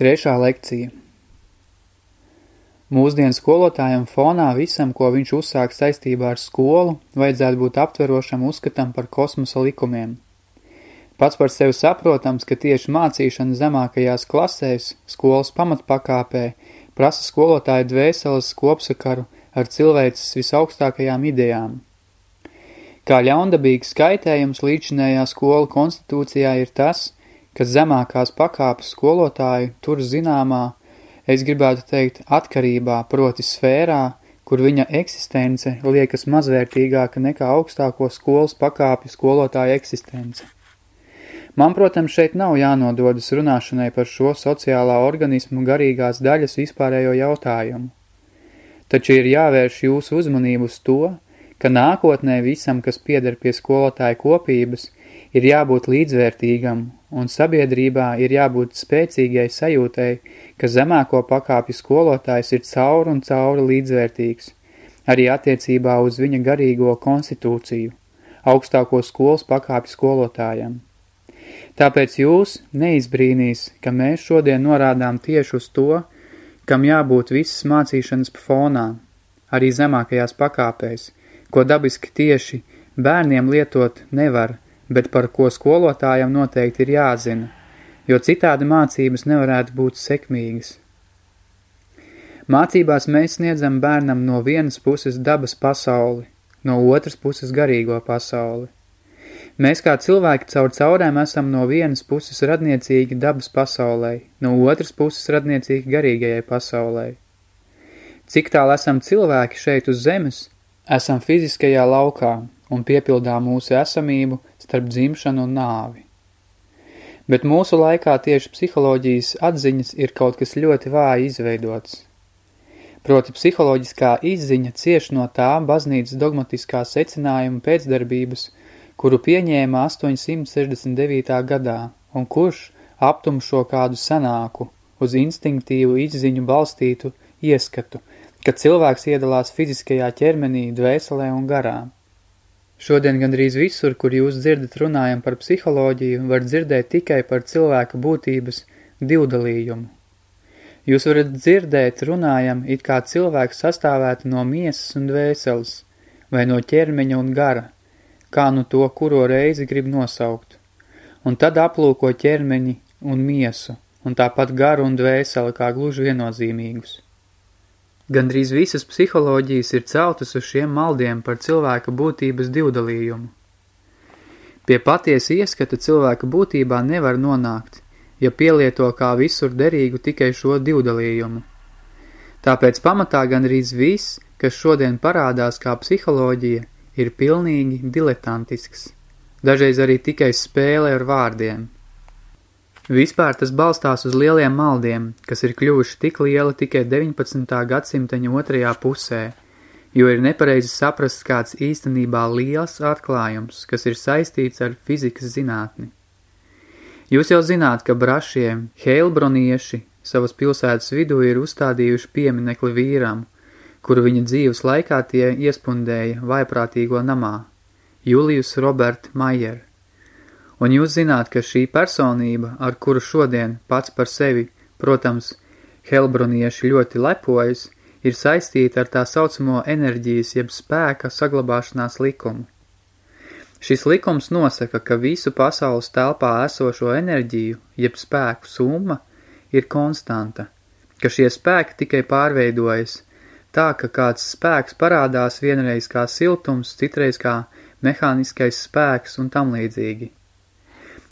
Trešā lekcija. Mūsdienu skolotājam fonā visam, ko viņš uzsāk saistībā ar skolu, vajadzētu būt aptverošam uzskatam par kosmosa likumiem. Pats par sevi saprotams, ka tieši mācīšana zemākajās klasēs, skolas pamatpakāpē, prasa skolotāju dvēseles kopsakaru ar cilvēces visaugstākajām idejām. Kā ļaundabīgs skaitējums līdzinējā skola konstitūcijā ir tas, ka zemākās pakāpes skolotāju tur zināmā, es gribētu teikt, atkarībā, proti sfērā, kur viņa eksistence liekas mazvērtīgāka nekā augstāko skolas pakāpju skolotāja eksistence. Man, protams, šeit nav jānododas runāšanai par šo sociālā organismu garīgās daļas vispārējo jautājumu. Taču ir jāvērš jūsu uzmanību uz to, ka nākotnē visam, kas pieder pie skolotāja kopības, ir jābūt līdzvērtīgam un sabiedrībā ir jābūt spēcīgai sajūtai, ka zemāko pakāpju skolotājs ir caur un cauri līdzvērtīgs, arī attiecībā uz viņa garīgo konstitūciju, augstāko skolas pakāpju skolotājam. Tāpēc jūs neizbrīnīs, ka mēs šodien norādām tieši uz to, kam jābūt visas mācīšanas fonā, arī zemākajās pakāpēs, ko dabiski tieši bērniem lietot nevar – bet par ko skolotājam noteikti ir jāzina, jo citādi mācības nevarētu būt sekmīgas. Mācībās mēs sniedzam bērnam no vienas puses dabas pasauli, no otras puses garīgo pasauli. Mēs kā cilvēki caur caurēm esam no vienas puses radniecīgi dabas pasaulē, no otras puses radniecīgi garīgajai pasaulē. Cik tāl esam cilvēki šeit uz zemes, esam fiziskajā laukā un piepildām mūsu esamību starp dzimšanu un nāvi. Bet mūsu laikā tieši psiholoģijas atziņas ir kaut kas ļoti vāji izveidots. Proti psiholoģiskā izziņa cieš no tā baznīcas dogmatiskā secinājuma pēcdarbības, kuru pieņēma 869. gadā, un kurš aptumšo kādu senāku, uz instinktīvu izziņu balstītu ieskatu, ka cilvēks iedalās fiziskajā ķermenī, dvēselē un garā. Šodien gandrīz visur, kur jūs dzirdat runājam par psiholoģiju, var dzirdēt tikai par cilvēka būtības divdalījumu. Jūs varat dzirdēt runājam, it kā cilvēks sastāvētu no miesas un dvēseles, vai no ķermeņa un gara, kā nu to kuro reizi grib nosaukt. Un tad aplūko ķermeņi un miesu, un tāpat garu un dvēseli kā gluži viennozīmīgus. Gandrīz visas psiholoģijas ir celtas uz šiem maldiem par cilvēka būtības divdalījumu. Pie patiesa ieskata cilvēka būtībā nevar nonākt, ja pielieto kā visur derīgu tikai šo divdalījumu. Tāpēc pamatā gandrīz viss, kas šodien parādās kā psiholoģija, ir pilnīgi diletantisks, dažreiz arī tikai spēle ar vārdiem – Vispār tas balstās uz lieliem maldiem, kas ir kļuvuši tik lieli tikai 19. gadsimteņa otrajā pusē, jo ir nepareizi saprast kāds īstenībā liels atklājums, kas ir saistīts ar fizikas zinātni. Jūs jau zināt, ka brašie, heilbronieši, savas pilsētas vidū ir uzstādījuši pieminekli vīram, kuru viņa dzīves laikā tie iespundēja vaiprātīgo namā, Julius Robert Mayer. Un jūs zināt, ka šī personība, ar kuru šodien pats par sevi, protams, helbronieši ļoti lepojas, ir saistīta ar tā saucamo enerģijas jeb spēka saglabāšanās likumu. Šis likums nosaka, ka visu pasaules telpā esošo enerģiju, jeb spēku summa, ir konstanta, ka šie spēki tikai pārveidojas, tā ka kāds spēks parādās vienreiz kā siltums, citreiz kā mehāniskais spēks un tam līdzīgi.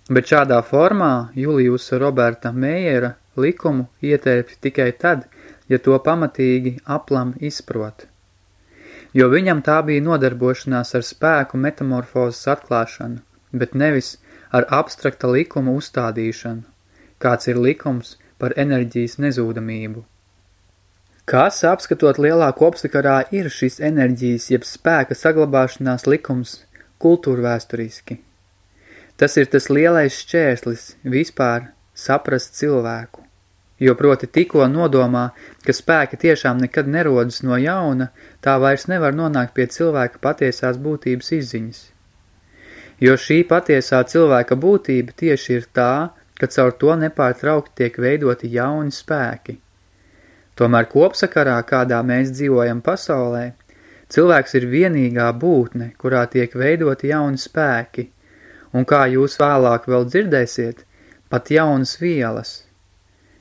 Bet šādā formā Juliusa Roberta Meijera likumu ietērp tikai tad, ja to pamatīgi aplam izprot. Jo viņam tā bija nodarbošanās ar spēku metamorfozes atklāšanu, bet nevis ar abstrakta likuma uzstādīšanu, kāds ir likums par enerģijas nezūdamību. Kas, apskatot lielā kopsakarā, ir šis enerģijas jeb spēka saglabāšanās likums kultūrvēsturiski? Tas ir tas lielais šķērslis vispār saprast cilvēku. Jo proti tikko nodomā, ka spēki tiešām nekad nerodas no jauna, tā vairs nevar nonākt pie cilvēka patiesās būtības izziņas. Jo šī patiesā cilvēka būtība tieši ir tā, ka caur to nepārtraukti tiek veidoti jauni spēki. Tomēr kopsakarā, kādā mēs dzīvojam pasaulē, cilvēks ir vienīgā būtne, kurā tiek veidoti jauni spēki, un kā jūs vēlāk vēl dzirdēsiet, pat jaunas vielas –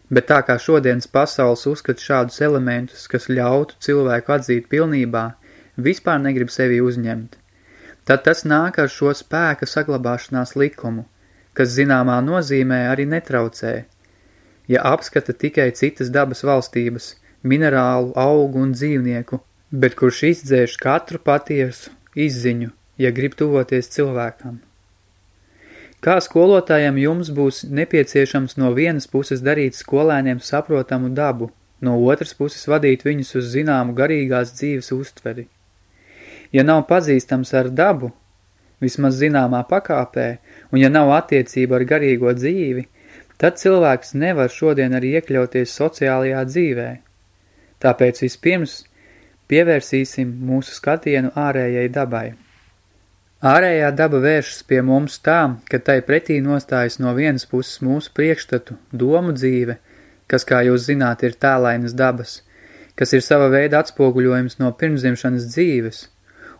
Bet tā kā šodienas pasaules uzskata šādus elementus, kas ļautu cilvēku atzīt pilnībā, vispār negrib sevi uzņemt, tad tas nāk ar šo spēka saglabāšanās likumu, kas zināmā nozīmē arī netraucē. Ja apskata tikai citas dabas valstības, minerālu, augu un dzīvnieku, bet kurš izdzēš katru patiesu izziņu, ja grib tuvoties cilvēkam. Kā skolotājam jums būs nepieciešams no vienas puses darīt skolēniem saprotamu dabu, no otras puses vadīt viņus uz zināmu garīgās dzīves uztveri. Ja nav pazīstams ar dabu, vismaz zināmā pakāpē, un ja nav attiecība ar garīgo dzīvi, tad cilvēks nevar šodien arī iekļauties sociālajā dzīvē. Tāpēc vispirms pievērsīsim mūsu skatienu ārējai dabai. Ārējā daba vēršas pie mums tā, ka tai pretī nostājas no vienas puses mūsu priekšstatu, domu dzīve, kas, kā jūs zināt, ir tēlainas dabas, kas ir sava veida atspoguļojums no pirmzimšanas dzīves,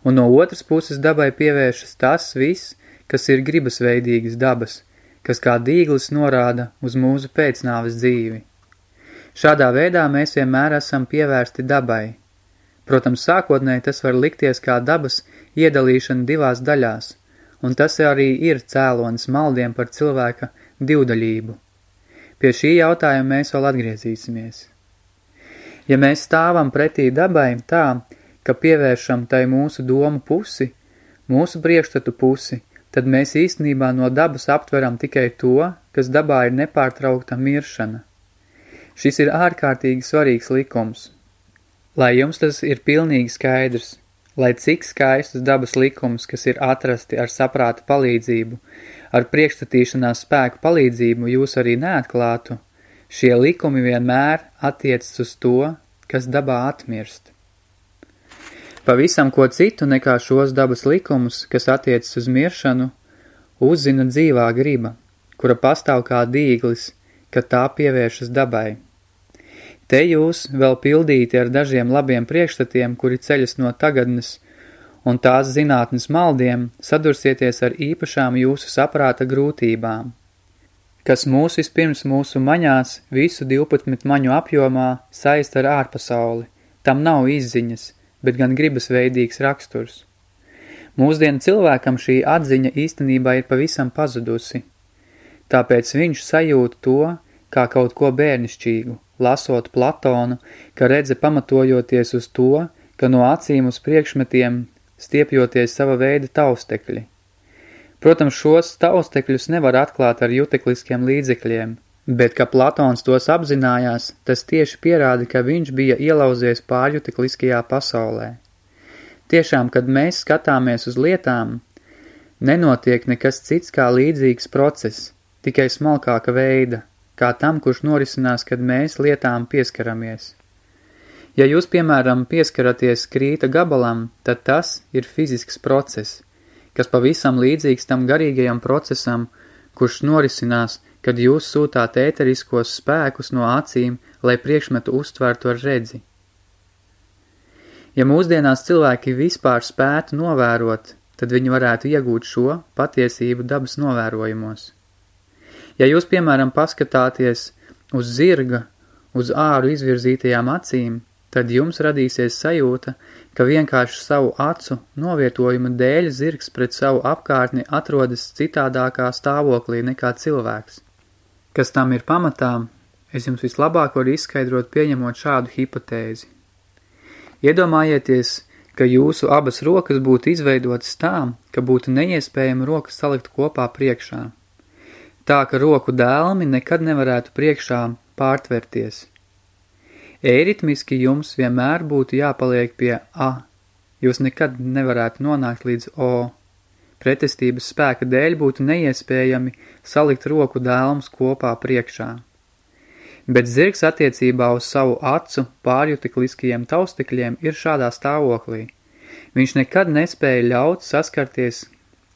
un no otras puses dabai pievēršas tas viss, kas ir gribasveidīgas dabas, kas kā dīglis norāda uz mūsu pēcnāves dzīvi. Šādā veidā mēs vienmēr esam pievērsti dabai. Protams, sākotnēji tas var likties kā dabas iedalīšana divās daļās, un tas arī ir cēlonis maldiem par cilvēka divdaļību. Pie šī jautājuma mēs vēl atgriezīsimies. Ja mēs stāvam pretī dabai tā, ka pievēršam tai mūsu domu pusi, mūsu priekšstatu pusi, tad mēs īstenībā no dabas aptveram tikai to, kas dabā ir nepārtraukta miršana. Šis ir ārkārtīgi svarīgs likums. Lai jums tas ir pilnīgi skaidrs – lai cik skaistus dabas likumus, kas ir atrasti ar saprāta palīdzību, ar priekšstatīšanās spēku palīdzību jūs arī neatklātu, šie likumi vienmēr attiecas uz to, kas dabā atmirst. Pavisam ko citu nekā šos dabas likumus, kas attiecas uz miršanu, uzzina dzīvā griba, kura pastāv kā dīglis, kad tā pievēršas dabai. Te jūs vēl pildīti ar dažiem labiem priekšstatiem, kuri ceļas no tagadnes un tās zinātnes maldiem, sadursieties ar īpašām jūsu saprāta grūtībām, kas mūs vispirms mūsu maņās visu 12 maņu apjomā saist ar ārpasauli. Tam nav izziņas, bet gan gribas veidīgs raksturs. Mūsdienu cilvēkam šī atziņa īstenībā ir pavisam pazudusi, tāpēc viņš sajūt to kā kaut ko bērnišķīgu – lasot Platonu, ka redze pamatojoties uz to, ka no acīm uz priekšmetiem stiepjoties sava veida taustekļi. Protams, šos taustekļus nevar atklāt ar jutekliskiem līdzekļiem, bet, ka Platons tos apzinājās, tas tieši pierāda, ka viņš bija ielauzies pārjutekliskajā pasaulē. Tiešām, kad mēs skatāmies uz lietām, nenotiek nekas cits kā līdzīgs process, tikai smalkāka veida – kā tam, kurš norisinās, kad mēs lietām pieskaramies. Ja jūs, piemēram, pieskaraties krīta gabalam, tad tas ir fizisks process, kas pavisam līdzīgs tam garīgajam procesam, kurš norisinās, kad jūs sūtāt ēteriskos spēkus no acīm, lai priekšmetu uztvertu ar redzi. Ja mūsdienās cilvēki vispār spētu novērot, tad viņi varētu iegūt šo patiesību dabas novērojumos. Ja jūs, piemēram, paskatāties uz zirga, uz āru izvirzītajām acīm, tad jums radīsies sajūta, ka vienkārši savu acu novietojuma dēļ zirgs pret savu apkārtni atrodas citādākā stāvoklī nekā cilvēks. Kas tam ir pamatā, es jums vislabāk varu izskaidrot pieņemot šādu hipotēzi. Iedomājieties, ka jūsu abas rokas būtu izveidotas tā, ka būtu neiespējama rokas salikt kopā priekšā tā ka roku dēlmi nekad nevarētu priekšā pārtverties. Eiritmiski jums vienmēr būtu jāpaliek pie A, jūs nekad nevarētu nonākt līdz O. Pretestības spēka dēļ būtu neiespējami salikt roku dēlmus kopā priekšā. Bet zirgs attiecībā uz savu acu pārjutikliskajiem taustekļiem ir šādā stāvoklī. Viņš nekad nespēja ļaut saskarties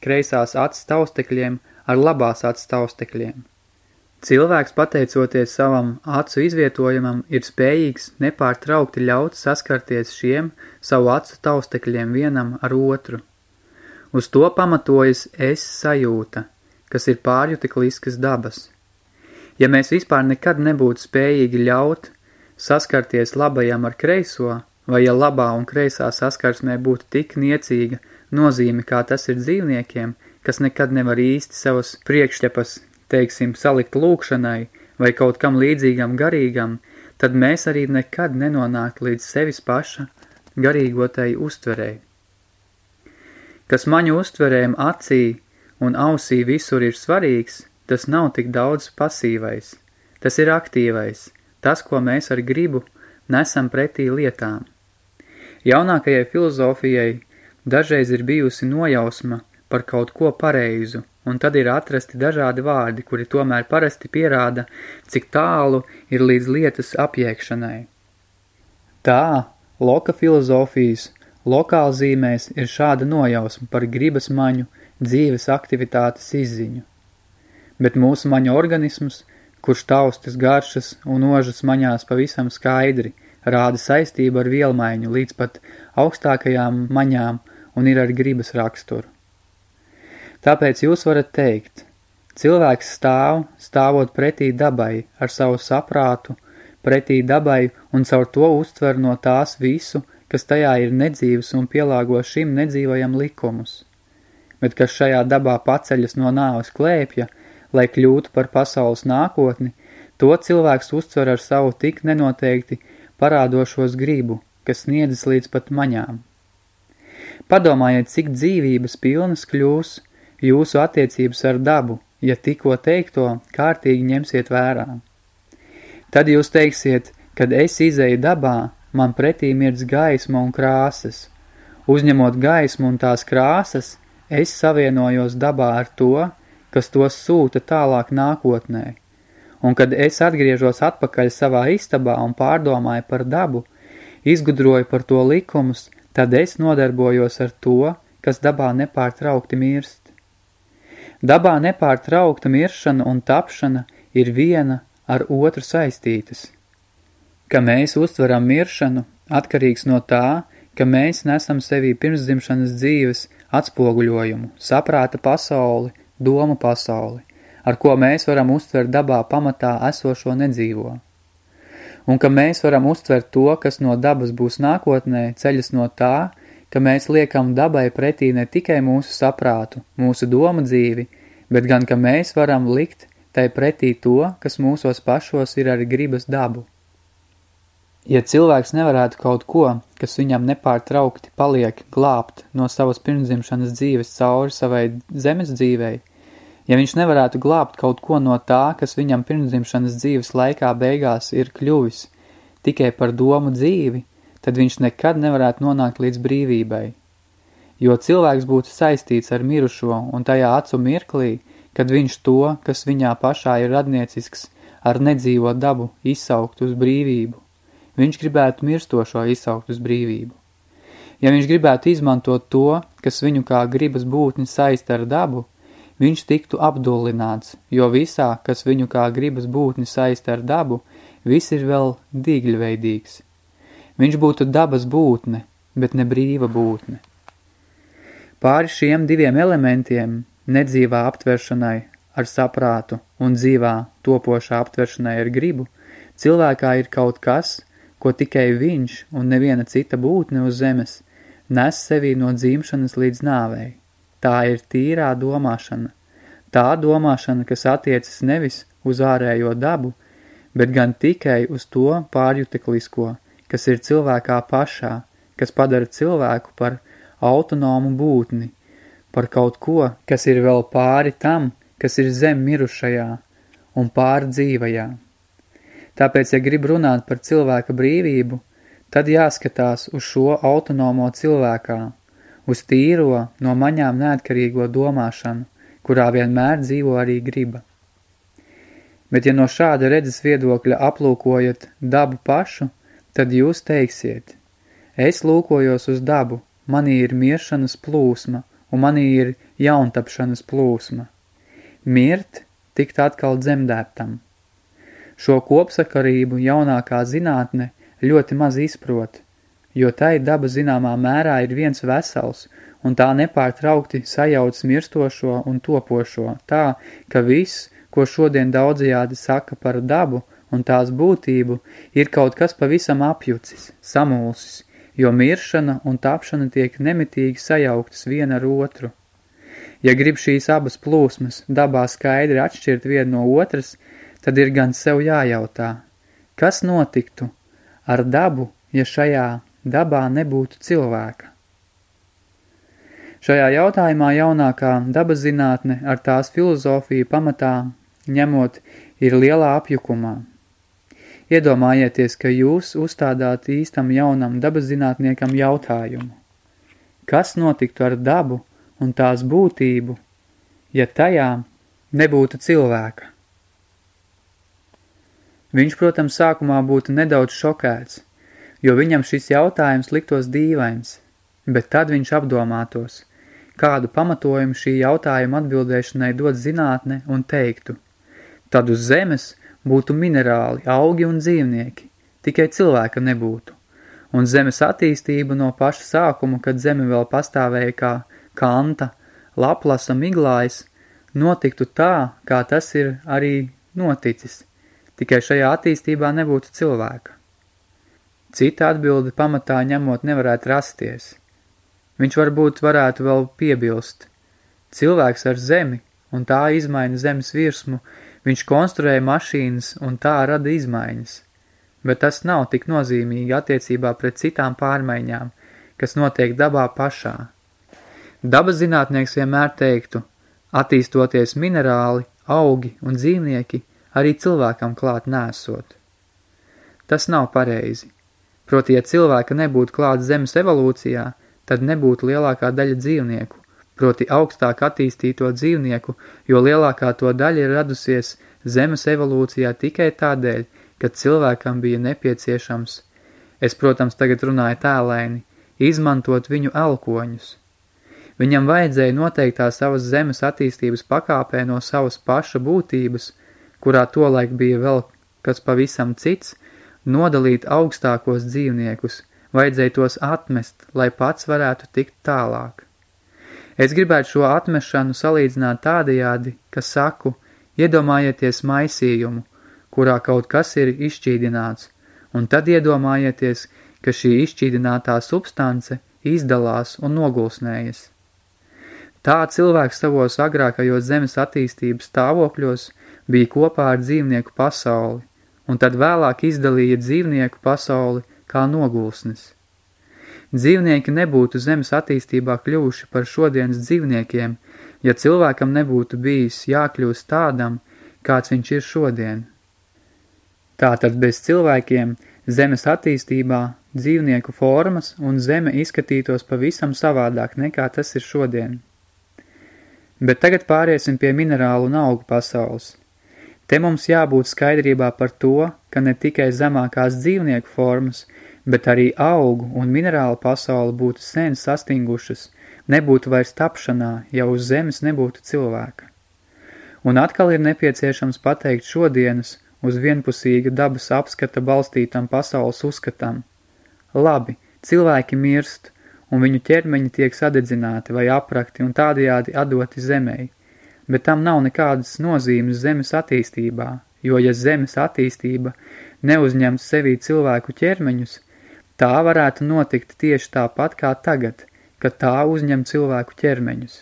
kreisās acis taustekļiem ar labās atstāustekļiem. Cilvēks, pateicoties savam acu izvietojumam, ir spējīgs nepārtraukti ļaut saskarties šiem savu acu taustekļiem vienam ar otru. Uz to pamatojas es sajūta, kas ir pārjutikliskas dabas. Ja mēs vispār nekad nebūtu spējīgi ļaut saskarties labajam ar kreiso, vai ja labā un kreisā saskarsmē būtu tik niecīga nozīme, kā tas ir dzīvniekiem, kas nekad nevar īsti savas priekšķepas teiksim, salikt lūkšanai vai kaut kam līdzīgam garīgam, tad mēs arī nekad nenonākt līdz sevis paša garīgotai uztverei. Kas maņu uztverēm acī un ausī visur ir svarīgs, tas nav tik daudz pasīvais, tas ir aktīvais, tas, ko mēs ar gribu nesam pretī lietām. Jaunākajai filozofijai dažreiz ir bijusi nojausma par kaut ko pareizu, un tad ir atrasti dažādi vārdi, kuri tomēr parasti pierāda, cik tālu ir līdz lietas apjēgšanai. Tā, loka filozofijas, lokāla zīmēs ir šāda nojausma par gribas maņu, dzīves aktivitātes izziņu. Bet mūsu maņu organisms, kurš taustas garšas un ožas maņās pavisam skaidri, rāda saistību ar vielmaiņu līdz pat augstākajām maņām un ir ar gribas raksturu. Tāpēc jūs varat teikt, cilvēks stāv, stāvot pretī dabai ar savu saprātu, pretī dabai un caur to uztver no tās visu, kas tajā ir nedzīvs un pielāgo šim nedzīvajam likumus. Bet kas šajā dabā paceļas no nāves klēpja, lai kļūtu par pasaules nākotni, to cilvēks uztver ar savu tik nenoteikti parādošos gribu, kas sniedzas līdz pat maņām. Padomājiet, cik dzīvības pilnas kļūs, jūsu attiecības ar dabu, ja tikko teikto kārtīgi ņemsiet vērā. Tad jūs teiksiet, kad es izēju dabā, man pretī mirdz gaisma un krāsas. Uzņemot gaismu un tās krāsas, es savienojos dabā ar to, kas tos sūta tālāk nākotnē. Un kad es atgriežos atpakaļ savā istabā un pārdomāju par dabu, izgudroju par to likumus, tad es nodarbojos ar to, kas dabā nepārtraukti mirst. Dabā nepārtraukta miršana un tapšana ir viena ar otru saistītas. Ka mēs uztveram miršanu atkarīgs no tā, ka mēs nesam sevī pirmsdzimšanas dzīves atspoguļojumu, saprāta pasauli, domu pasauli, ar ko mēs varam uztvert dabā pamatā esošo nedzīvo. Un ka mēs varam uztvert to, kas no dabas būs nākotnē, ceļas no tā, ka mēs liekam dabai pretī ne tikai mūsu saprātu, mūsu domu dzīvi, bet gan, ka mēs varam likt tai pretī to, kas mūsos pašos ir ar gribas dabu. Ja cilvēks nevarētu kaut ko, kas viņam nepārtraukti paliek glābt no savas pirmdzimšanas dzīves cauri savai zemes dzīvei, ja viņš nevarētu glābt kaut ko no tā, kas viņam pirmdzimšanas dzīves laikā beigās ir kļuvis tikai par domu dzīvi, tad viņš nekad nevarētu nonākt līdz brīvībai. Jo cilvēks būtu saistīts ar mirušo un tajā acu mirklī, kad viņš to, kas viņā pašā ir radniecisks, ar nedzīvo dabu izsaukt uz brīvību. Viņš gribētu mirstošo izsaukt uz brīvību. Ja viņš gribētu izmantot to, kas viņu kā gribas būtni saista ar dabu, viņš tiktu apdullināts, jo visā, kas viņu kā gribas būtni saista ar dabu, viss ir vēl dīgļveidīgs – Viņš būtu dabas būtne, bet ne brīva būtne. Pāri šiem diviem elementiem, nedzīvā aptveršanai ar saprātu un dzīvā topošā aptveršanai ar gribu, cilvēkā ir kaut kas, ko tikai viņš un neviena cita būtne uz zemes nes sevī no dzīmšanas līdz nāvei. Tā ir tīrā domāšana. Tā domāšana, kas attiecas nevis uz ārējo dabu, bet gan tikai uz to pārjuteklisko, kas ir cilvēkā pašā, kas padara cilvēku par autonomu būtni, par kaut ko, kas ir vēl pāri tam, kas ir zem mirušajā un pāri dzīvajā. Tāpēc, ja grib runāt par cilvēka brīvību, tad jāskatās uz šo autonomo cilvēkā, uz tīro, no maņām neatkarīgo domāšanu, kurā vienmēr dzīvo arī griba. Bet ja no šāda redzes viedokļa aplūkojat dabu pašu, Tad jūs teiksiet, es lūkojos uz dabu, manī ir miršanas plūsma, un manī ir jauntapšanas plūsma. Mirt tikt atkal dzemdētam. Šo kopsakarību jaunākā zinātne ļoti maz izprot, jo tai daba zināmā mērā ir viens vesels, un tā nepārtraukti sajauc mirstošo un topošo, tā, ka viss, ko šodien daudzajādi saka par dabu un tās būtību, ir kaut kas pavisam apjucis, samulsis, jo miršana un tapšana tiek nemitīgi sajauktas viena ar otru. Ja grib šīs abas plūsmas dabā skaidri atšķirt vienu no otras, tad ir gan sev jājautā, kas notiktu ar dabu, ja šajā dabā nebūtu cilvēka. Šajā jautājumā jaunākā dabas zinātne ar tās filozofiju pamatā ņemot ir lielā apjukumā. Iedomājieties, ka jūs uzstādāt īstam jaunam dabas zinātniekam jautājumu. Kas notiktu ar dabu un tās būtību, ja tajā nebūtu cilvēka? Viņš, protams, sākumā būtu nedaudz šokēts, jo viņam šis jautājums liktos dīvains, bet tad viņš apdomātos, kādu pamatojumu šī jautājuma atbildēšanai dod zinātne un teiktu. Tad uz zemes būtu minerāli, augi un dzīvnieki, tikai cilvēka nebūtu. Un zemes attīstība no paša sākuma, kad zeme vēl pastāvēja kā kanta, laplasa miglājs, notiktu tā, kā tas ir arī noticis – tikai šajā attīstībā nebūtu cilvēka. Cita atbilde pamatā ņemot nevarētu rasties. Viņš varbūt varētu vēl piebilst. Cilvēks ar zemi, un tā izmaina zemes virsmu, viņš konstruēja mašīnas un tā rada izmaiņas. Bet tas nav tik nozīmīgi attiecībā pret citām pārmaiņām, kas notiek dabā pašā. Dabas zinātnieks vienmēr teiktu, attīstoties minerāli, augi un dzīvnieki – arī cilvēkam klāt nesot. Tas nav pareizi. Proti, ja cilvēka nebūtu klāt zemes evolūcijā, tad nebūtu lielākā daļa dzīvnieku, proti augstāk attīstīto dzīvnieku, jo lielākā to daļa ir radusies zemes evolūcijā tikai tādēļ, ka cilvēkam bija nepieciešams, es, protams, tagad runāju tēlēni, izmantot viņu elkoņus. Viņam vajadzēja noteiktā savas zemes attīstības pakāpē no savas paša būtības – kurā tolaik bija vēl kas pavisam cits, nodalīt augstākos dzīvniekus, vajadzēja tos atmest, lai pats varētu tikt tālāk. Es gribētu šo atmešanu salīdzināt tādajādi, ka saku, iedomājieties maisījumu, kurā kaut kas ir izšķīdināts, un tad iedomājieties, ka šī izšķīdinātā substance izdalās un nogulsnējas. Tā cilvēks savos agrākajos zemes attīstības stāvokļos – bija kopā ar dzīvnieku pasauli, un tad vēlāk izdalīja dzīvnieku pasauli kā nogulsnes. Dzīvnieki nebūtu zemes attīstībā kļuvuši par šodienas dzīvniekiem, ja cilvēkam nebūtu bijis jākļūst tādam, kāds viņš ir šodien. Tātad bez cilvēkiem zemes attīstībā dzīvnieku formas un zeme izskatītos pavisam savādāk nekā tas ir šodien. Bet tagad pāriesim pie minerālu un augu pasaules. Te mums jābūt skaidrībā par to, ka ne tikai zemākās dzīvnieku formas, bet arī augu un minerālu pasauli būtu sen sastingušas, nebūtu vairs tapšanā, ja uz zemes nebūtu cilvēka. Un atkal ir nepieciešams pateikt šodienas uz vienpusīga dabas apskata balstītam pasaules uzskatam. Labi, cilvēki mirst, un viņu ķermeņi tiek sadedzināti vai aprakti un tādajādi atdoti zemei – bet tam nav nekādas nozīmes zemes attīstībā, jo ja zemes attīstība neuzņem sevī cilvēku ķermeņus, tā varētu notikt tieši tāpat kā tagad, kad tā uzņem cilvēku ķermeņus.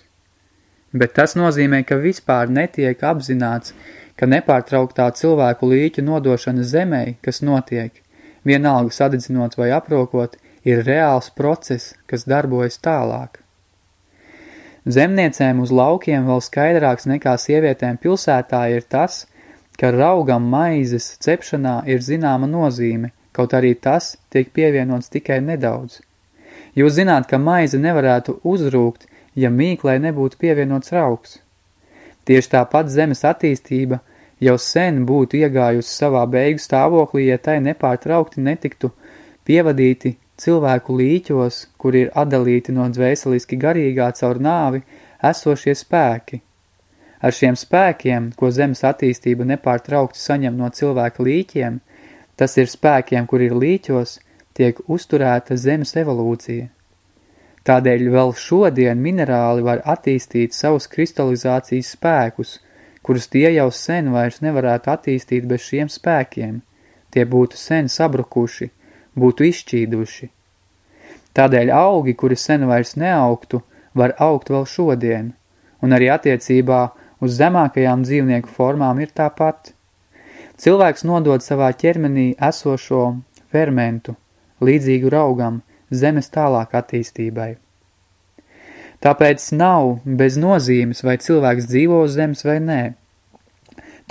Bet tas nozīmē, ka vispār netiek apzināts, ka nepārtrauktā cilvēku līķa nodošana zemē, kas notiek, vienalga sadedzinot vai aprokot, ir reāls process, kas darbojas tālāk. Zemniecēm uz laukiem vēl skaidrāks nekā sievietēm pilsētā ir tas, ka raugam maizes cepšanā ir zināma nozīme, kaut arī tas tiek pievienots tikai nedaudz. Jūs zināt, ka maize nevarētu uzrūkt, ja mīklai nebūtu pievienots rauks. Tieši tāpat zemes attīstība jau sen būtu iegājusi savā beigu stāvoklī, ja tai nepārtraukti netiktu pievadīti cilvēku līķos, kur ir atdalīti no dvēseliski garīgā caur nāvi, esošie spēki. Ar šiem spēkiem, ko zemes attīstība nepārtraukti saņem no cilvēka līķiem, tas ir spēkiem, kur ir līķos, tiek uzturēta zemes evolūcija. Tādēļ vēl šodien minerāli var attīstīt savus kristalizācijas spēkus, kurus tie jau sen vairs nevarētu attīstīt bez šiem spēkiem. Tie būtu sen sabrukuši, būtu izšķīduši. Tādēļ augi, kuri sen vairs neaugtu, var augt vēl šodien, un arī attiecībā uz zemākajām dzīvnieku formām ir tāpat. Cilvēks nodod savā ķermenī esošo fermentu, līdzīgu raugam, zemes tālāk attīstībai. Tāpēc nav bez nozīmes, vai cilvēks dzīvo uz zemes vai nē.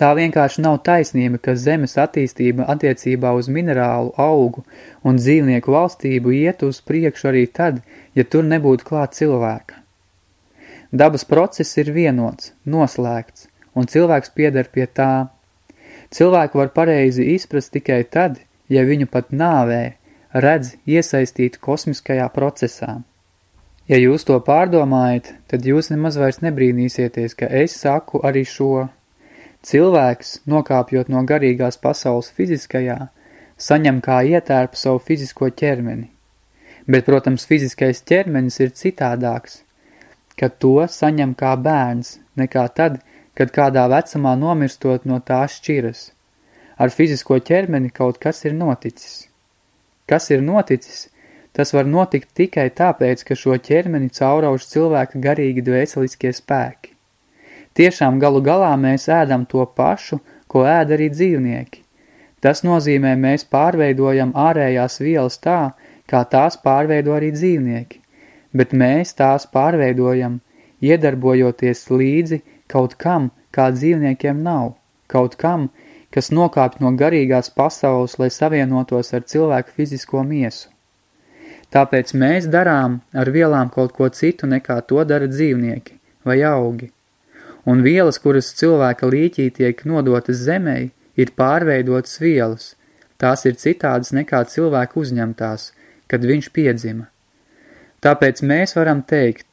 Tā vienkārši nav taisnība, ka zemes attīstība attiecībā uz minerālu, augu un dzīvnieku valstību iet uz priekšu arī tad, ja tur nebūtu klāt cilvēka. Dabas process ir vienots, noslēgts, un cilvēks pieder pie tā. Cilvēku var pareizi izprast tikai tad, ja viņu pat nāvē, redz iesaistīt kosmiskajā procesā. Ja jūs to pārdomājat, tad jūs nemaz vairs nebrīnīsieties, ka es saku arī šo. Cilvēks, nokāpjot no garīgās pasaules fiziskajā, saņem kā ietērpu savu fizisko ķermeni. Bet, protams, fiziskais ķermenis ir citādāks, kad to saņem kā bērns, nekā tad, kad kādā vecumā nomirstot no tā šķiras. Ar fizisko ķermeni kaut kas ir noticis. Kas ir noticis? Tas var notikt tikai tāpēc, ka šo ķermeni caurauž cilvēka garīgi dvēseliskie spēki. Tiešām galu galā mēs ēdam to pašu, ko ēd arī dzīvnieki. Tas nozīmē mēs pārveidojam ārējās vielas tā, kā tās pārveido arī dzīvnieki, bet mēs tās pārveidojam, iedarbojoties līdzi kaut kam, kā dzīvniekiem nav, kaut kam, kas nokāpj no garīgās pasaules, lai savienotos ar cilvēku fizisko miesu. Tāpēc mēs darām ar vielām kaut ko citu nekā to dara dzīvnieki vai augi. Un vielas, kuras cilvēka līķī tiek nodotas zemei, ir pārveidotas vielas. Tās ir citādas nekā cilvēka uzņemtās, kad viņš piedzima. Tāpēc mēs varam teikt,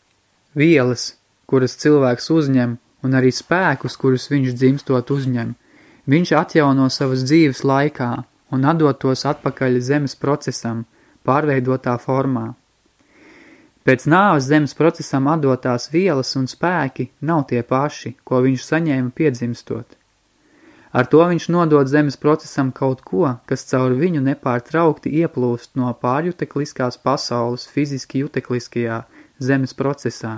vielas, kuras cilvēks uzņem, un arī spēkus, kurus viņš dzimstot uzņem – Viņš atjauno savas dzīves laikā un atdot tos atpakaļ zemes procesam, pārveidotā formā. Pēc nāves zemes procesam atdotās vielas un spēki nav tie paši, ko viņš saņēma piedzimstot. Ar to viņš nodod zemes procesam kaut ko, kas caur viņu nepārtraukti ieplūst no pārjutekliskās pasaules fiziski jutekliskajā zemes procesā.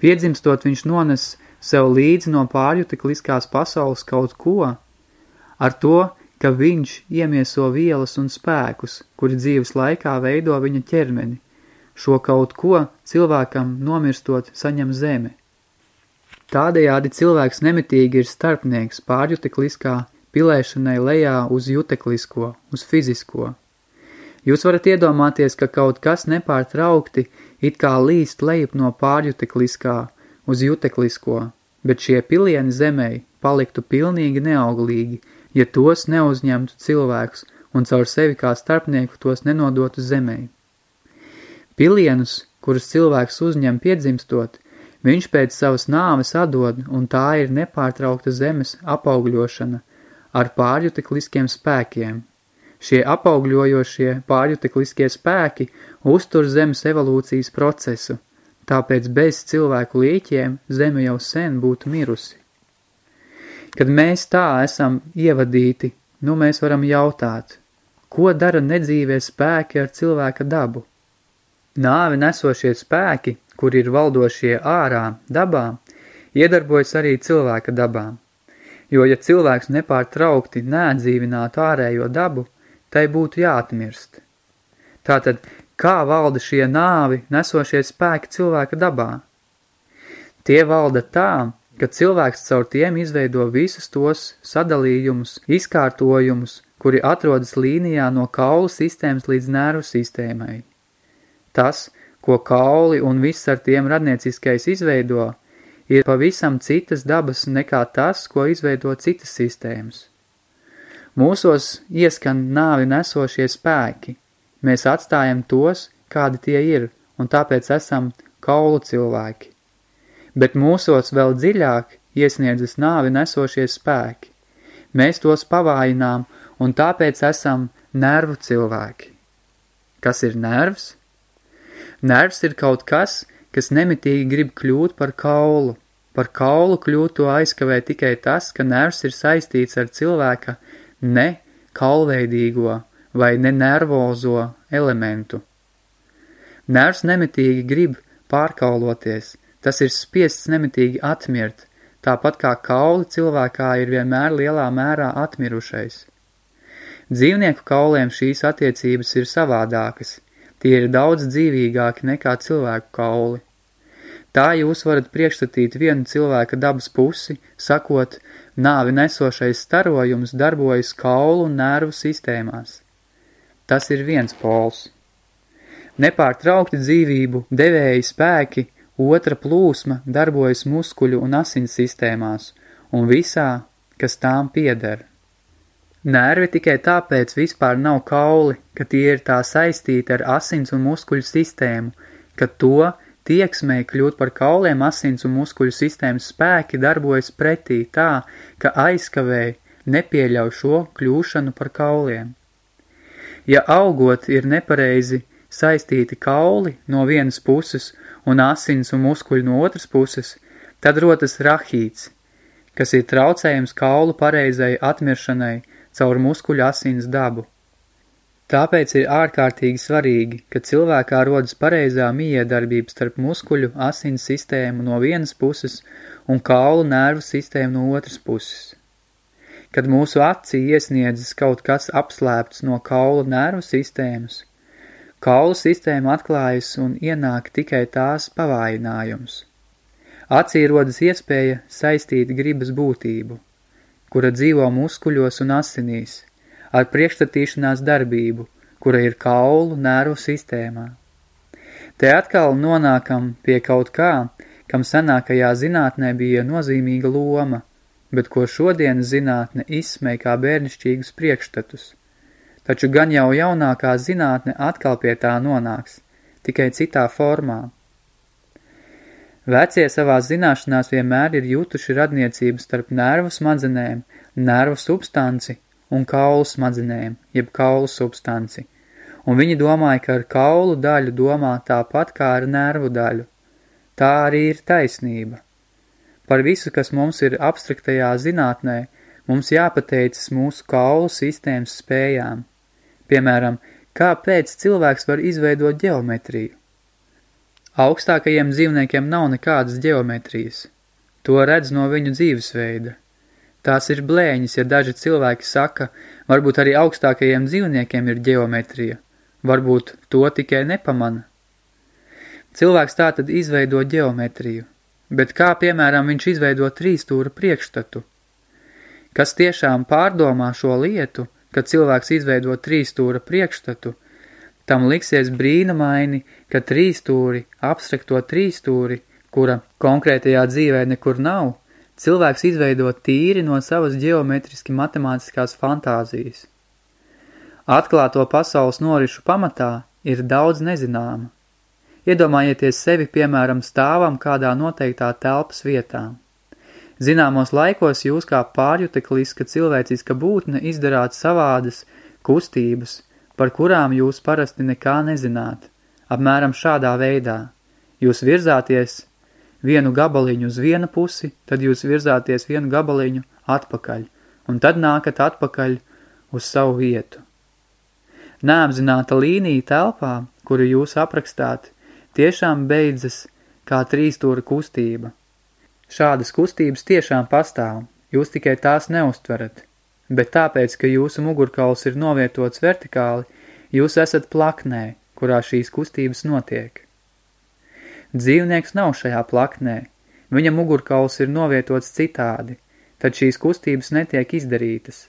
Piedzimstot viņš nones sev līdzi no pārjutikliskās pasaules kaut ko, ar to, ka viņš iemieso vielas un spēkus, kuri dzīves laikā veido viņa ķermeni. Šo kaut ko cilvēkam nomirstot saņem zeme. Tādējādi cilvēks nemitīgi ir starpnieks pārjutikliskā pilēšanai lejā uz juteklisko, uz fizisko. Jūs varat iedomāties, ka kaut kas nepārtraukti it kā līst lejup no pārjutekliskā uz juteklisko, bet šie pilieni zemei paliktu pilnīgi neauglīgi, ja tos neuzņemtu cilvēks un caur sevi kā starpnieku tos nenodotu zemei. Pilienus, kurus cilvēks uzņem piedzimstot, viņš pēc savas nāves atdod, un tā ir nepārtraukta zemes apaugļošana ar pārjutekliskiem spēkiem. Šie apaugļojošie pārjutekliskie spēki uztur zemes evolūcijas procesu, tāpēc bez cilvēku līķiem zeme jau sen būtu mirusi. Kad mēs tā esam ievadīti, nu mēs varam jautāt, ko dara nedzīvie spēki ar cilvēka dabu? Nāvi nesošie spēki, kur ir valdošie ārā dabā, iedarbojas arī cilvēka dabā. Jo, ja cilvēks nepārtraukti neatdzīvinātu ārējo dabu, tai būtu jāatmirst. Tātad, kā valda šie nāvi nesošie spēki cilvēka dabā? Tie valda tā, ka cilvēks caur tiem izveido visus tos sadalījumus, izkārtojumus, kuri atrodas līnijā no kaulu sistēmas līdz nervu sistēmai. Tas, ko kauli un viss ar tiem radnieciskais izveido, ir pavisam citas dabas nekā tas, ko izveido citas sistēmas. Mūsos ieskan nāvi nesošie spēki. Mēs atstājam tos, kādi tie ir, un tāpēc esam kaulu cilvēki. bet mūsos vēl dziļāk iesniedzas nāvi nesošie spēki. Mēs tos pavājinām un tāpēc esam nervu cilvēki. Kas ir nervs? Nervs ir kaut kas, kas nemitīgi grib kļūt par kaulu. Par kaulu kļūt to aizkavē tikai tas, ka nervs ir saistīts ar cilvēka ne kaulveidīgo vai ne nervozo elementu. Nervs nemitīgi grib pārkauloties, tas ir spiests nemitīgi atmirt, tāpat kā kauli cilvēkā ir vienmēr lielā mērā atmirušais. Dzīvnieku kauliem šīs attiecības ir savādākas, tie ir daudz dzīvīgāki nekā cilvēku kauli. Tā jūs varat priekšstatīt vienu cilvēka dabas pusi, sakot, nāvi nesošais starojums darbojas kaulu un nervu sistēmās. Tas ir viens pols. Nepārtraukti dzīvību, devēji spēki, otra plūsma darbojas muskuļu un asins sistēmās un visā, kas tām pieder. Nervi tikai tāpēc vispār nav kauli, ka tie ir tā saistīti ar asins un muskuļu sistēmu, ka to tieksmē kļūt par kauliem asins un muskuļu sistēmas spēki darbojas pretī tā, ka aizkavēji nepieļauj šo kļūšanu par kauliem. Ja augot ir nepareizi saistīti kauli no vienas puses un asins un muskuļi no otras puses, tad rotas rahīts, kas ir traucējums kaulu pareizai atmiršanai caur muskuļu asins dabu. Tāpēc ir ārkārtīgi svarīgi, ka cilvēkā rodas pareizā miedarbība starp muskuļu asins sistēmu no vienas puses un kaulu nervu sistēmu no otras puses. Kad mūsu acī iesniedzas kaut kas apslēpts no kaulu nervu sistēmas, Kaulu sistēma atklājas un ienāk tikai tās pavājinājums. Acī rodas iespēja saistīt gribas būtību, kura dzīvo muskuļos un asinīs, ar priekšstatīšanās darbību, kura ir kaulu nervu sistēmā. Te atkal nonākam pie kaut kā, kam senākajā zinātnē bija nozīmīga loma, bet ko šodienas zinātne izsmē kā bērnišķīgus priekšstatus – taču gan jau jaunākā zinātne atkal pie tā nonāks, tikai citā formā. Vecie savās zināšanās vienmēr ir jutuši radniecības starp nervu smadzenēm, nervu substanci un kaulu smadzenēm, jeb kaulu substanci, un viņi domāja, ka ar kaulu daļu domā tāpat kā ar nervu daļu. Tā arī ir taisnība. Par visu, kas mums ir abstraktajā zinātnē, mums jāpateicas mūsu kaulu sistēmas spējām. Piemēram, kāpēc cilvēks var izveidot ģeometriju? Augstākajiem dzīvniekiem nav nekādas ģeometrijas. To redz no viņu dzīvesveida. Tās ir blēņas, ja daži cilvēki saka, varbūt arī augstākajiem dzīvniekiem ir ģeometrija, varbūt to tikai nepamana. Cilvēks tātad izveido ģeometriju, bet kā, piemēram, viņš izveido trīstūra priekšstatu? Kas tiešām pārdomā šo lietu – kad cilvēks izveido trīstūra priekšstatu, tam liksies brīnumaini, ka trīstūri, abstrakto trīstūri, kura konkrētajā dzīvē nekur nav, cilvēks izveido tīri no savas ģeometriski matemātiskās fantāzijas. Atklāto pasaules norišu pamatā ir daudz nezināma. Iedomājieties sevi, piemēram, stāvam kādā noteiktā telpas vietā. Zināmos laikos jūs kā pārjutekliska cilvēciska būtne izdarāt savādas kustības, par kurām jūs parasti nekā nezināt. Apmēram šādā veidā. Jūs virzāties vienu gabaliņu uz vienu pusi, tad jūs virzāties vienu gabaliņu atpakaļ, un tad nākat atpakaļ uz savu vietu. Neapzināta līnija telpā, kuru jūs aprakstāt, tiešām beidzas kā trīstūra kustība – Šādas kustības tiešām pastāv, jūs tikai tās neustverat, bet tāpēc, ka jūsu mugurkauls ir novietots vertikāli, jūs esat plaknē, kurā šīs kustības notiek. Dzīvnieks nav šajā plaknē, viņa mugurkauls ir novietots citādi, tad šīs kustības netiek izdarītas.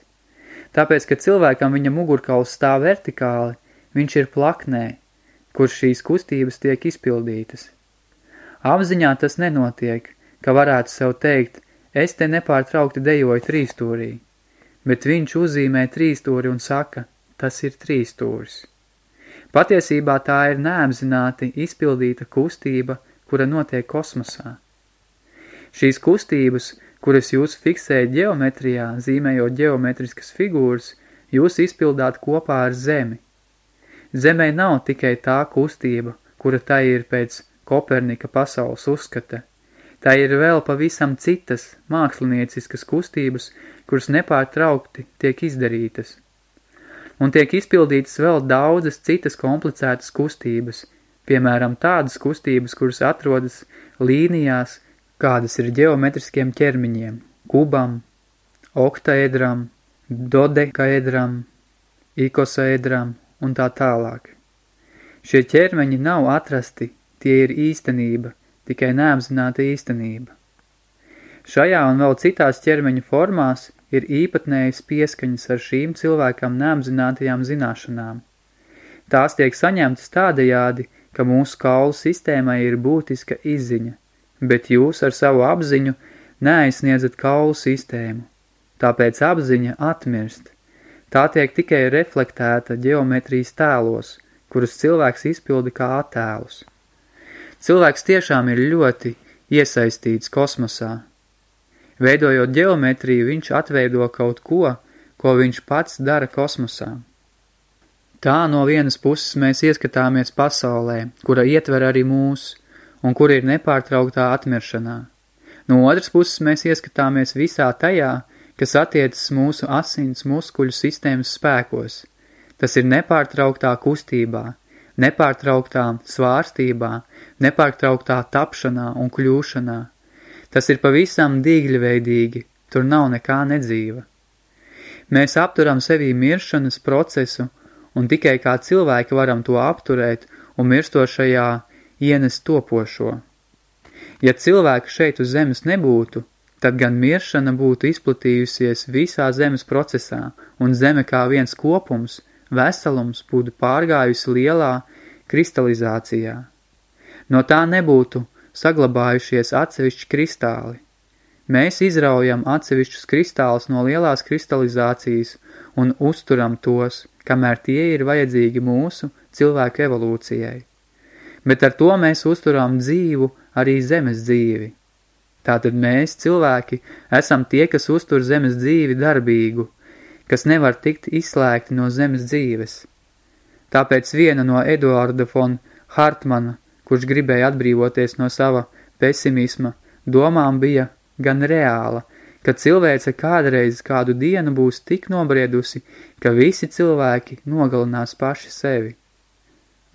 Tāpēc, ka cilvēkam viņa mugurkauls stāv vertikāli, viņš ir plaknē, kur šīs kustības tiek izpildītas. Apziņā tas nenotiek – ka varētu sev teikt, es te nepārtraukti dejoju trīstūrī, bet viņš uzzīmē trīstūri un saka, tas ir trīstūris. Patiesībā tā ir neapzināti izpildīta kustība, kura notiek kosmosā. Šīs kustības, kuras jūs fiksējat ģeometrijā, zīmējot ģeometriskas figūras, jūs izpildāt kopā ar zemi. Zemē nav tikai tā kustība, kura tai ir pēc Kopernika pasaules uzskata. Tā ir vēl pavisam citas mākslinieciskas kustības, kuras nepārtraukti tiek izdarītas. Un tiek izpildītas vēl daudzas citas komplicētas kustības, piemēram tādas kustības, kuras atrodas līnijās, kādas ir ģeometriskiem ķermiņiem, kubam, oktaedram, dodekaedram, ikosaedram un tā tālāk. Šie ķermeņi nav atrasti, tie ir īstenība, tikai neapzināta īstenība. Šajā un vēl citās ķermeņa formās ir īpatnējas pieskaņas ar šīm cilvēkam neapzinātajām zināšanām. Tās tiek saņemtas tādajādi, ka mūsu kaulu sistēmai ir būtiska izziņa, bet jūs ar savu apziņu neaizsniedzat kaulu sistēmu. Tāpēc apziņa atmirst. Tā tiek tikai reflektēta ģeometrijas tēlos, kurus cilvēks izpilda kā attēlus. Cilvēks tiešām ir ļoti iesaistīts kosmosā. Veidojot ģeometriju, viņš atveido kaut ko, ko viņš pats dara kosmosā. Tā no vienas puses mēs ieskatāmies pasaulē, kura ietver arī mūs, un kur ir nepārtrauktā atmiršanā. No otras puses mēs ieskatāmies visā tajā, kas attiecas mūsu asins muskuļu sistēmas spēkos. Tas ir nepārtrauktā kustībā, nepārtrauktā svārstībā, nepārtrauktā tapšanā un kļūšanā. Tas ir pavisam dīgļveidīgi, tur nav nekā nedzīva. Mēs apturam sevī miršanas procesu un tikai kā cilvēki varam to apturēt un mirstošajā ienest topošo. Ja cilvēka šeit uz zemes nebūtu, tad gan miršana būtu izplatījusies visā zemes procesā, un zeme kā viens kopums, veselums būtu pārgājusi lielā kristalizācijā. No tā nebūtu saglabājušies atsevišķi kristāli. Mēs izraujam atsevišķus kristālus no lielās kristalizācijas un uzturam tos, kamēr tie ir vajadzīgi mūsu cilvēku evolūcijai. Bet ar to mēs uzturām dzīvu arī zemes dzīvi. Tātad mēs, cilvēki, esam tie, kas uztur zemes dzīvi darbīgu, kas nevar tikt izslēgti no zemes dzīves. Tāpēc viena no Eduarda von Hartmana, kurš gribēja atbrīvoties no sava pesimisma, domām bija gan reāla, ka cilvēce kādreiz kādu dienu būs tik nobriedusi, ka visi cilvēki nogalinās paši sevi.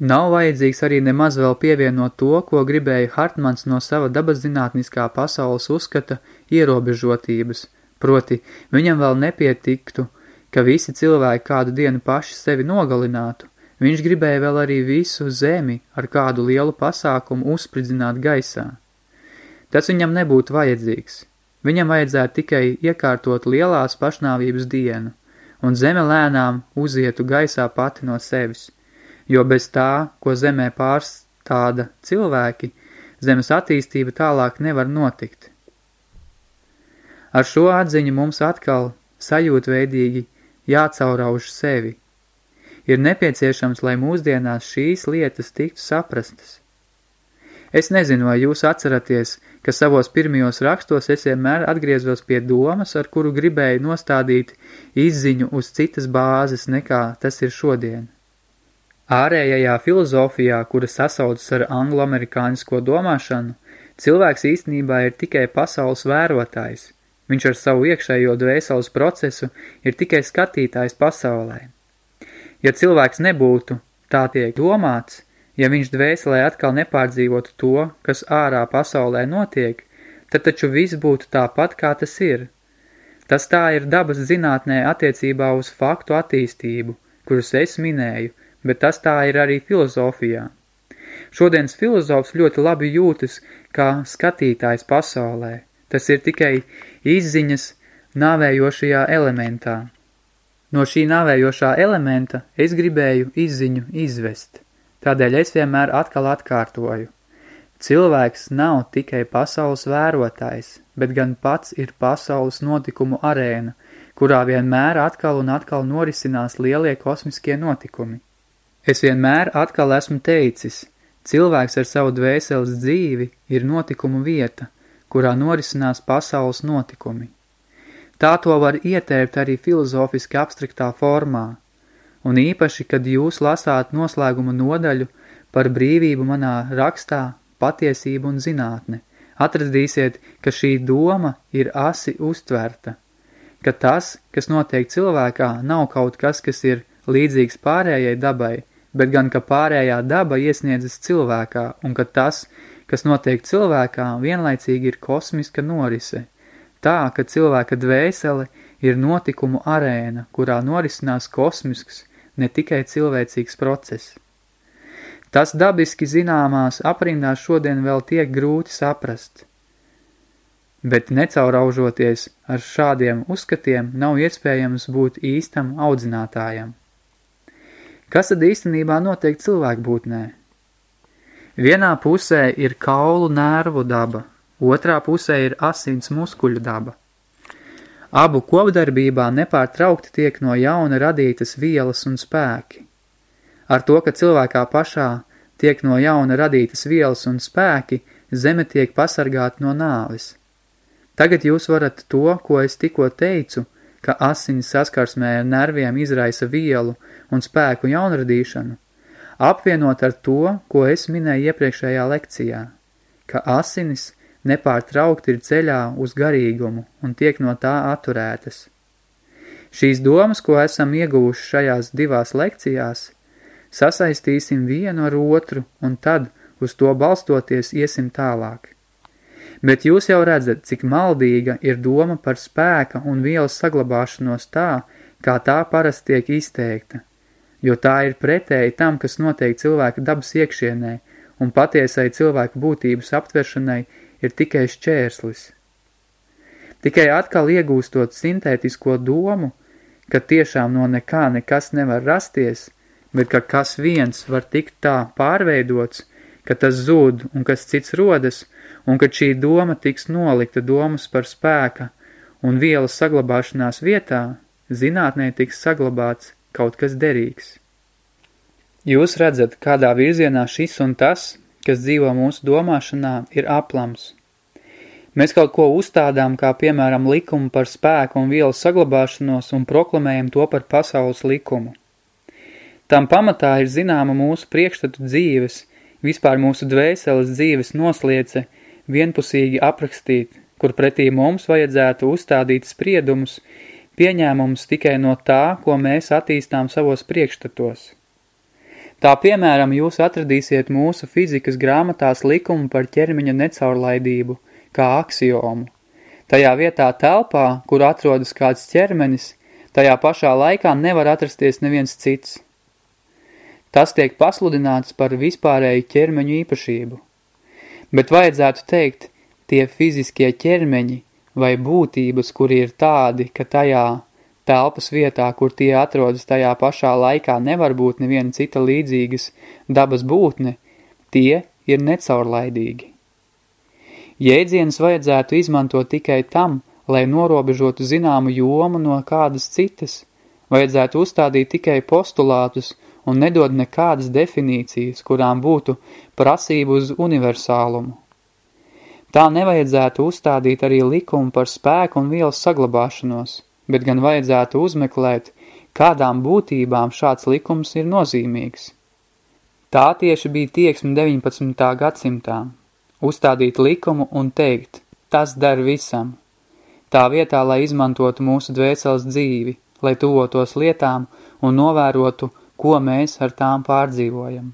Nav vajadzīgs arī nemaz vēl pievienot to, ko gribēja Hartmans no sava dabas zinātniskā pasaules uzskata ierobežotības, proti viņam vēl nepietiktu, ka visi cilvēki kādu dienu paši sevi nogalinātu, viņš gribēja vēl arī visu zemi ar kādu lielu pasākumu uzspridzināt gaisā. Tas viņam nebūtu vajadzīgs, Viņam vajadzētu tikai iekārtot lielās pašnāvības dienu, un zeme lēnām uzietu gaisā pati no sevis, jo bez tā, ko zemē pārstāda cilvēki, zemes attīstība tālāk nevar notikt. Ar šo atziņu mums atkal sajūtveidīgi jācaurauž sevi. Ir nepieciešams, lai mūsdienās šīs lietas tiktu saprastas. Es nezinu, vai jūs atceraties, ka savos pirmajos rakstos es vienmēr atgriezos pie domas, ar kuru gribēju nostādīt izziņu uz citas bāzes nekā tas ir šodien. Ārējajā filozofijā, kura sasaucas ar anglo-amerikānisko domāšanu, cilvēks īstenībā ir tikai pasaules vērotājs. Viņš ar savu iekšējo dvēseles procesu ir tikai skatītājs pasaulē. Ja cilvēks nebūtu, tā tiek domāts, Ja viņš dvēselē atkal nepārdzīvotu to, kas ārā pasaulē notiek, tad taču viss būtu tāpat, kā tas ir. Tas tā ir dabas zinātnē attiecībā uz faktu attīstību, kurus es minēju, bet tas tā ir arī filozofijā. Šodienas filozofs ļoti labi jūtas kā skatītājs pasaulē. Tas ir tikai izziņas nāvējošajā elementā. No šī nāvējošā elementa es gribēju izziņu izvest. Tādēļ es vienmēr atkal atkārtoju. Cilvēks nav tikai pasaules vērotājs, bet gan pats ir pasaules notikumu arēna, kurā vienmēr atkal un atkal norisinās lielie kosmiskie notikumi. Es vienmēr atkal esmu teicis, cilvēks ar savu dvēseles dzīvi ir notikumu vieta, kurā norisinās pasaules notikumi. Tā to var ietērpt arī filozofiski abstraktā formā, un īpaši, kad jūs lasāt noslēguma nodaļu par brīvību manā rakstā, patiesību un zinātne, atradīsiet, ka šī doma ir asi uztverta, ka tas, kas notiek cilvēkā, nav kaut kas, kas ir līdzīgs pārējai dabai, bet gan, ka pārējā daba iesniedzas cilvēkā, un ka tas, kas notiek cilvēkā, vienlaicīgi ir kosmiska norise. Tā, ka cilvēka dvēsele ir notikumu arēna, kurā norisinās kosmisks, ne tikai cilvēcīgs process. Tas dabiski zināmās aprindās šodien vēl tiek grūti saprast. Bet necauraužoties ar šādiem uzskatiem nav iespējams būt īstam audzinātājam. Kas tad īstenībā notiek cilvēku būtnē? Vienā pusē ir kaulu nervu daba, otrā pusē ir asins muskuļu daba. Abu kopdarbībā nepārtraukti tiek no jauna radītas vielas un spēki. Ar to, ka cilvēkā pašā tiek no jauna radītas vielas un spēki, zeme tiek pasargāta no nāvis. Tagad jūs varat to, ko es tikko teicu, ka asinis saskarsmē ar nerviem izraisa vielu un spēku jaunradīšanu, apvienot ar to, ko es minēju iepriekšējā lekcijā, ka asinis nepārtraukti ir ceļā uz garīgumu un tiek no tā atturētas. Šīs domas, ko esam ieguvuši šajās divās lekcijās, sasaistīsim vienu ar otru un tad, uz to balstoties, iesim tālāk. Bet jūs jau redzat, cik maldīga ir doma par spēka un vielas saglabāšanos tā, kā tā parasti tiek izteikta, jo tā ir pretēji tam, kas notiek cilvēka dabas iekšienē, un patiesai cilvēku būtības aptveršanai ir tikai šķērslis. Tikai atkal iegūstot sintētisko domu, ka tiešām no nekā nekas nevar rasties, bet ka kas viens var tikt tā pārveidots, ka tas zūd un kas cits rodas, un ka šī doma tiks nolikta domas par spēka un vielas saglabāšanās vietā, zinātnē tiks saglabāts kaut kas derīgs. Jūs redzat, kādā virzienā šis un tas, kas dzīvo mūsu domāšanā, ir aplams. Mēs kaut ko uzstādām, kā piemēram likumu par spēku un vielas saglabāšanos un proklamējam to par pasaules likumu. Tam pamatā ir zināma mūsu priekšstatu dzīves, vispār mūsu dvēseles dzīves nosliece, vienpusīgi aprakstīt, kur pretī mums vajadzētu uzstādīt spriedumus, pieņēmumus tikai no tā, ko mēs attīstām savos priekšstatos. Tā piemēram jūs atradīsiet mūsu fizikas grāmatās likumu par ķermeņa necaurlaidību, kā aksiomu. Tajā vietā telpā, kur atrodas kāds ķermenis, tajā pašā laikā nevar atrasties neviens cits. Tas tiek pasludināts par vispārēju ķermeņu īpašību. Bet vajadzētu teikt, tie fiziskie ķermeņi vai būtības, kuri ir tādi, ka tajā telpas vietā, kur tie atrodas tajā pašā laikā, nevar būt neviena cita līdzīgas dabas būtne, tie ir necaurlaidīgi. Jēdzienus vajadzētu izmantot tikai tam, lai norobežotu zināmu jomu no kādas citas, vajadzētu uzstādīt tikai postulātus un nedod nekādas definīcijas, kurām būtu prasība uz universālumu. Tā nevajadzētu uzstādīt arī likumu par spēku un vielas saglabāšanos, bet gan vajadzētu uzmeklēt, kādām būtībām šāds likums ir nozīmīgs. Tā tieši bija tieksme 19. gadsimtā – uzstādīt likumu un teikt, tas dar visam. Tā vietā, lai izmantotu mūsu dvēseles dzīvi, lai tuvotos lietām un novērotu, ko mēs ar tām pārdzīvojam.